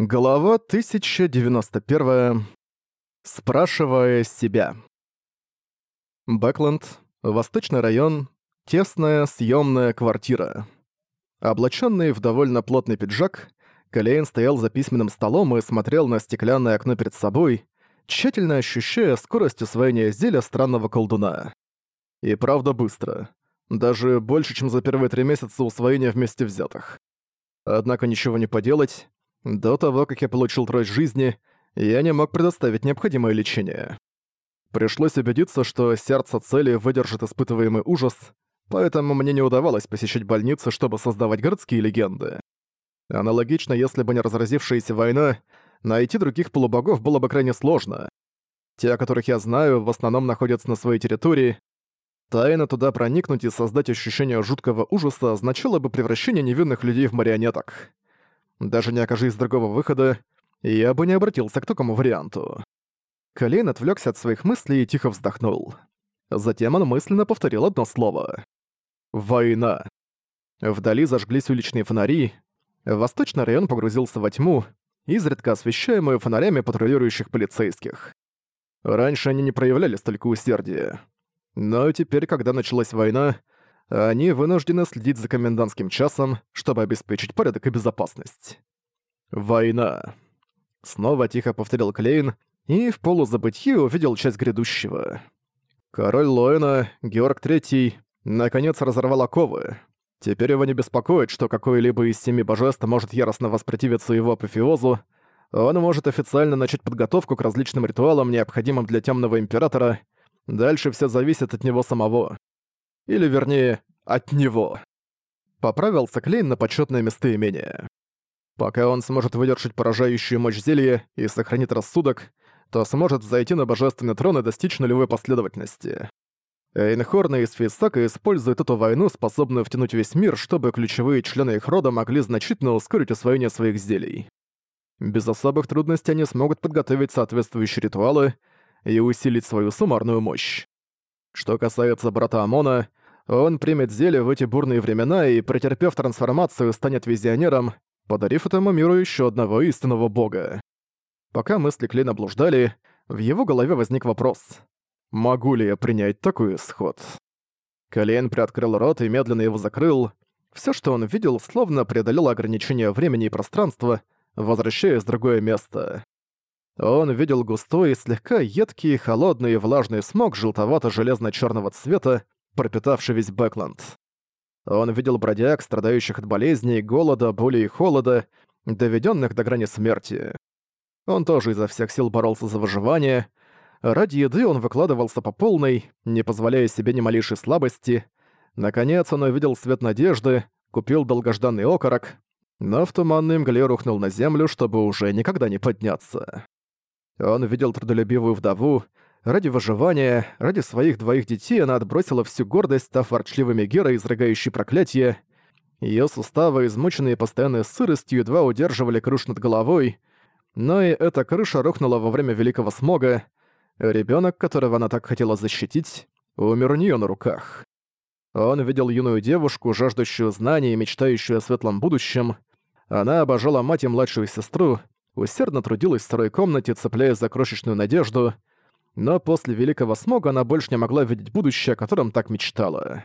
Глава 1091. Спрашивая себя. Бэкленд, Восточный район, тесная съемная квартира. Облаченный в довольно плотный пиджак, Калейн стоял за письменным столом и смотрел на стеклянное окно перед собой, тщательно ощущая скорость усвоения зелья странного колдуна. И правда быстро. Даже больше, чем за первые три месяца усвоения вместе взятых. Однако ничего не поделать, до того, как я получил трость жизни, я не мог предоставить необходимое лечение. Пришлось убедиться, что сердце цели выдержит испытываемый ужас, поэтому мне не удавалось посещать больницы, чтобы создавать городские легенды. Аналогично, если бы не разразившаяся война, найти других полубогов было бы крайне сложно. Те, о которых я знаю, в основном находятся на своей территории. Тайно туда проникнуть и создать ощущение жуткого ужаса означало бы превращение невинных людей в марионеток. Даже не окажись другого выхода, я бы не обратился к такому варианту. Колейн отвлекся от своих мыслей и тихо вздохнул. Затем он мысленно повторил одно слово. «Война». Вдали зажглись уличные фонари, восточный район погрузился во тьму, изредка освещаемую фонарями патрулирующих полицейских. Раньше они не проявляли столько усердия. Но теперь, когда началась война, они вынуждены следить за комендантским часом, чтобы обеспечить порядок и безопасность. «Война!» Снова тихо повторил Клейн и в полузабытье увидел часть грядущего. Король Лоэна, Георг Третий наконец разорвал оковы. Теперь его не беспокоит, что какой-либо из семи божеств может яростно воспротивиться его апофеозу, он может официально начать подготовку к различным ритуалам, необходимым для Темного Императора. Дальше все зависит от него самого. Или, вернее, от него. Поправился Клейн на почётное местоимение. Пока он сможет выдержать поражающую мощь зелья и сохранит рассудок, то сможет зайти на божественный трон и достичь нулевой последовательности. Эйнхорн и Фейсака используют эту войну, способную втянуть весь мир, чтобы ключевые члены их рода могли значительно ускорить освоение своих зелий. Без особых трудностей они смогут подготовить соответствующие ритуалы и усилить свою суммарную мощь. Что касается брата Амона, он примет зелье в эти бурные времена и, претерпев трансформацию, станет визионером, подарив этому миру еще одного истинного бога. Пока мысли Клина блуждали, в его голове возник вопрос. «Могу ли я принять такой исход?» Колен приоткрыл рот и медленно его закрыл. Все, что он видел, словно преодолело ограничение времени и пространства, возвращаясь в другое место. Он видел густой, слегка едкий, холодный и влажный смог желтовато-железно-черного цвета, пропитавший весь Бэкленд, Он видел бродяг, страдающих от болезней, голода, боли и холода, доведенных до грани смерти. Он тоже изо всех сил боролся за выживание. Ради еды он выкладывался по полной, не позволяя себе ни малейшей слабости. Наконец он увидел свет надежды, купил долгожданный окорок, но в туманной мгле рухнул на землю, чтобы уже никогда не подняться. Он видел трудолюбивую вдову, Ради выживания, ради своих двоих детей она отбросила всю гордость, став ворчливыми Герой, изрыгающей проклятие. Ее суставы, измученные постоянной сыростью, едва удерживали крышу над головой. Но и эта крыша рухнула во время Великого Смога. Ребенок, которого она так хотела защитить, умер у нее на руках. Он видел юную девушку, жаждущую знаний и мечтающую о светлом будущем. Она обожала мать и младшую сестру, усердно трудилась в второй комнате, цепляясь за крошечную надежду — но после Великого Смога она больше не могла видеть будущее, о котором так мечтала.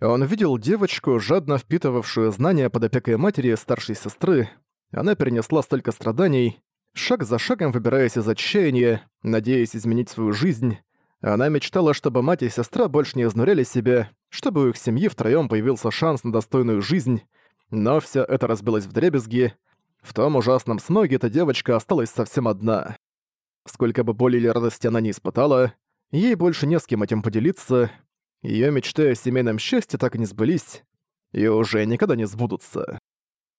Он видел девочку, жадно впитывавшую знания под опекой матери и старшей сестры. Она перенесла столько страданий, шаг за шагом выбираясь из отчаяния, надеясь изменить свою жизнь. Она мечтала, чтобы мать и сестра больше не изнуряли себя, чтобы у их семьи втроём появился шанс на достойную жизнь. Но всё это разбилось вдребезги. В том ужасном смоге эта девочка осталась совсем одна. Сколько бы боли или радости она не испытала, ей больше не с кем этим поделиться, ее мечты о семейном счастье так и не сбылись, и уже никогда не сбудутся.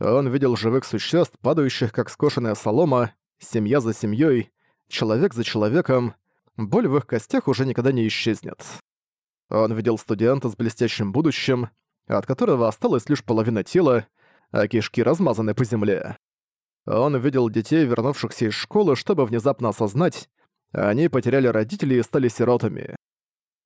Он видел живых существ, падающих как скошенная солома, семья за семьей, человек за человеком, боль в их костях уже никогда не исчезнет. Он видел студента с блестящим будущим, от которого осталась лишь половина тела, а кишки размазаны по земле. Он увидел детей, вернувшихся из школы, чтобы внезапно осознать, они потеряли родителей и стали сиротами.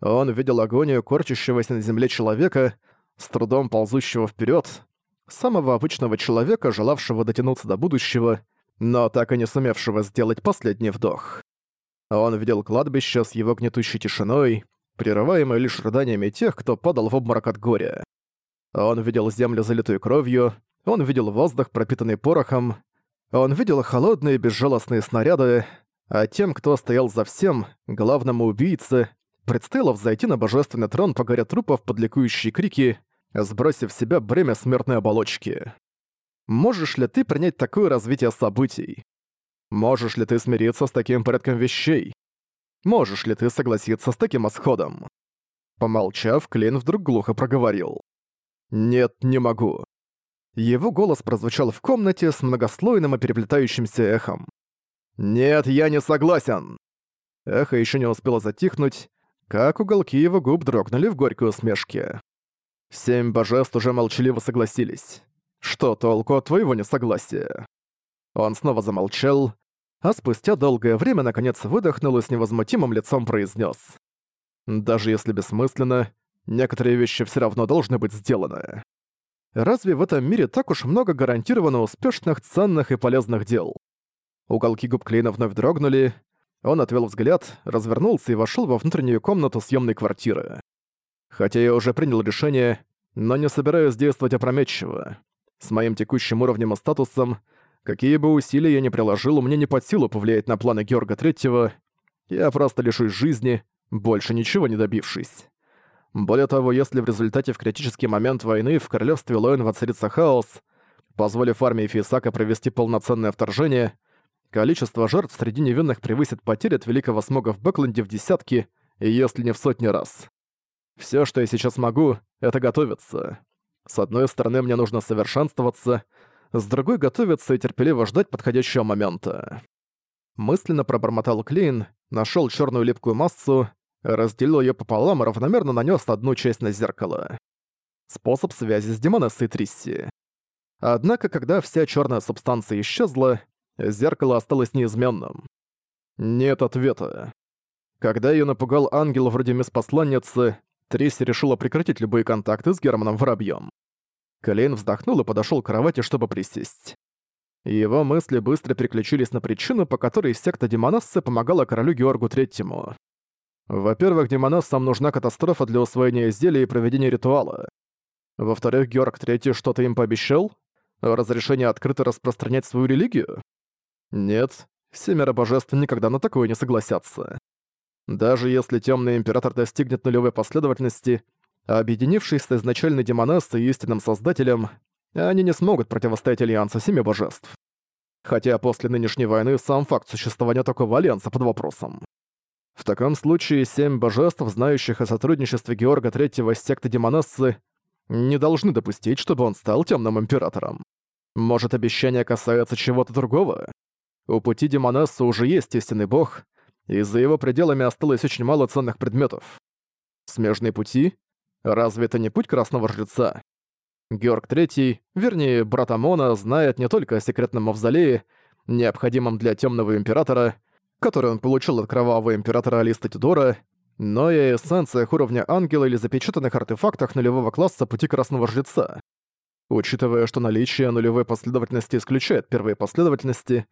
Он видел агонию корчащегося на земле человека, с трудом ползущего вперед, самого обычного человека, желавшего дотянуться до будущего, но так и не сумевшего сделать последний вдох. Он видел кладбище с его гнетущей тишиной, прерываемой лишь рыданиями тех, кто падал в обморок от горя. Он видел землю, залитую кровью, он видел воздух, пропитанный порохом, он видел холодные безжалостные снаряды, а тем, кто стоял за всем, главному убийце, предстояло взойти на божественный трон по горе трупов под ликующие крики, сбросив в себя бремя смертной оболочки. Можешь ли ты принять такое развитие событий? Можешь ли ты смириться с таким порядком вещей? Можешь ли ты согласиться с таким исходом? Помолчав, Клин вдруг глухо проговорил. «Нет, не могу. Его голос прозвучал в комнате с многослойным и переплетающимся эхом. «Нет, я не согласен!» Эхо еще не успело затихнуть, как уголки его губ дрогнули в горькой усмешке. Семь божеств уже молчаливо согласились. Что толку от твоего несогласия? Он снова замолчал, а спустя долгое время наконец выдохнул и с невозмутимым лицом произнес: Даже если бессмысленно, некоторые вещи все равно должны быть сделаны. Разве в этом мире так уж много гарантированно успешных, ценных и полезных дел? Уголки губ Клейна вновь дрогнули. Он отвел взгляд, развернулся и вошел во внутреннюю комнату съемной квартиры. Хотя я уже принял решение, но не собираюсь действовать опрометчиво. С моим текущим уровнем и статусом, какие бы усилия я ни приложил, мне не под силу повлиять на планы Георга Третьего. Я просто лишусь жизни, больше ничего не добившись. Более того, если в результате в критический момент войны в королевстве Лоэн воцарится хаос, позволив армии Фисака провести полноценное вторжение, количество жертв среди невинных превысит потери от Великого Смога в Бэкленде в десятки, и если не в сотни раз. Все, что я сейчас могу, это готовиться. С одной стороны, мне нужно совершенствоваться, с другой — готовиться и терпеливо ждать подходящего момента. Мысленно пробормотал Клейн, нашел черную липкую массу, разделил ее пополам и равномерно нанес одну часть на зеркало. Способ связи с Демонессой Трисси. Однако, когда вся черная субстанция исчезла, зеркало осталось неизменным. Нет ответа. Когда ее напугал ангел вроде миспосланницы, Трисси решила прекратить любые контакты с Германом Воробьем. Клейн вздохнул и подошел к кровати, чтобы присесть. Его мысли быстро переключились на причину, по которой секта Демонессы помогала королю Георгу Третьему. Во-первых, демонессам нужна катастрофа для усвоения изделия и проведения ритуала. Во-вторых, Георг Третий что-то им пообещал? Разрешение открыто распространять свою религию? Нет, семеро божеств никогда на такое не согласятся. Даже если Темный Император достигнет нулевой последовательности, объединившись с изначальной демонессой и истинным Создателем, они не смогут противостоять Альянсу Семи Божеств. Хотя после нынешней войны сам факт существования такого Альянса под вопросом. В таком случае семь божеств, знающих о сотрудничестве Георга Третьего с сектой Демонессы, не должны допустить, чтобы он стал Темным Императором. Может, обещание касается чего-то другого? У пути Демонессы уже есть истинный бог, и за его пределами осталось очень мало ценных предметов. Смежные пути? Разве это не путь Красного Жреца? Георг Третий, вернее, брат Амона, знает не только о секретном мавзолее, необходимом для Темного Императора — который он получил от кровавого императора Алиста Тюдора, но и эссенциях уровня ангела или запечатанных артефактах нулевого класса пути Красного Жреца. Учитывая, что наличие нулевой последовательности исключает первые последовательности,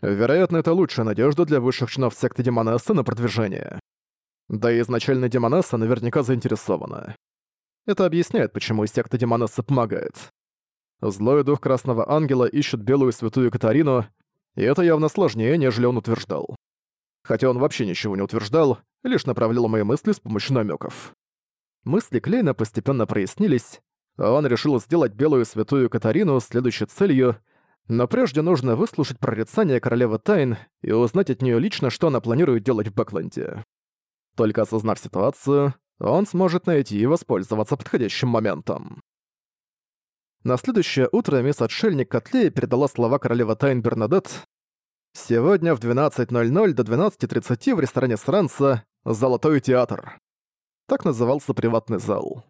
вероятно, это лучшая надежда для высших чинов секты Демонесса на продвижение. Да и изначально Демонесса наверняка заинтересована. Это объясняет, почему секта Демонесса помогает. Злой дух Красного Ангела ищет Белую Святую Катарину, и это явно сложнее, нежели он утверждал хотя он вообще ничего не утверждал, лишь направлял мои мысли с помощью намеков. Мысли Клейна постепенно прояснились, а он решил сделать Белую Святую Катарину следующей целью, но прежде нужно выслушать прорицание Королевы Тайн и узнать от нее лично, что она планирует делать в Бэкленде. Только осознав ситуацию, он сможет найти и воспользоваться подходящим моментом. На следующее утро мисс Отшельник Котлея передала слова королева Тайн Бернадетт. Сегодня в 12.00 до 12.30 в ресторане Сранца «Золотой театр». Так назывался приватный зал.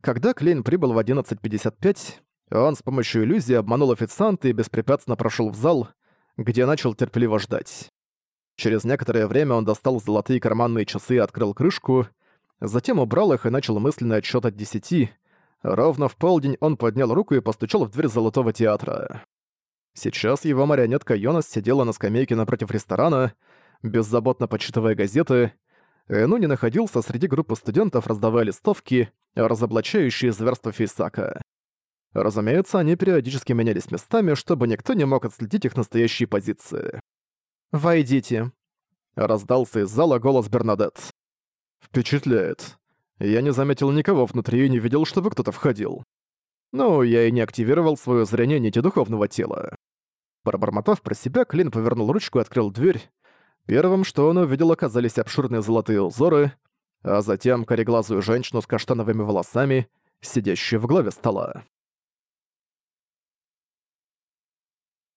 Когда Клейн прибыл в 11.55, он с помощью иллюзии обманул официанта и беспрепятственно прошел в зал, где начал терпеливо ждать. Через некоторое время он достал золотые карманные часы и открыл крышку, затем убрал их и начал мысленный отсчет от 10. Ровно в полдень он поднял руку и постучал в дверь Золотого театра. Сейчас его марионетка Йонас сидела на скамейке напротив ресторана, беззаботно почитывая газеты. Энуни находился среди группы студентов, раздавая листовки, разоблачающие зверство Фейсака. Разумеется, они периодически менялись местами, чтобы никто не мог отследить их настоящие позиции. «Войдите», — раздался из зала голос Бернадет. «Впечатляет. Я не заметил никого внутри и не видел, чтобы кто-то входил. Ну, я и не активировал свое зрение нити духовного тела. Пробормотав про себя, Клин повернул ручку и открыл дверь. Первым, что он увидел, оказались обширные золотые узоры, а затем кореглазую женщину с каштановыми волосами, сидящую в главе стола.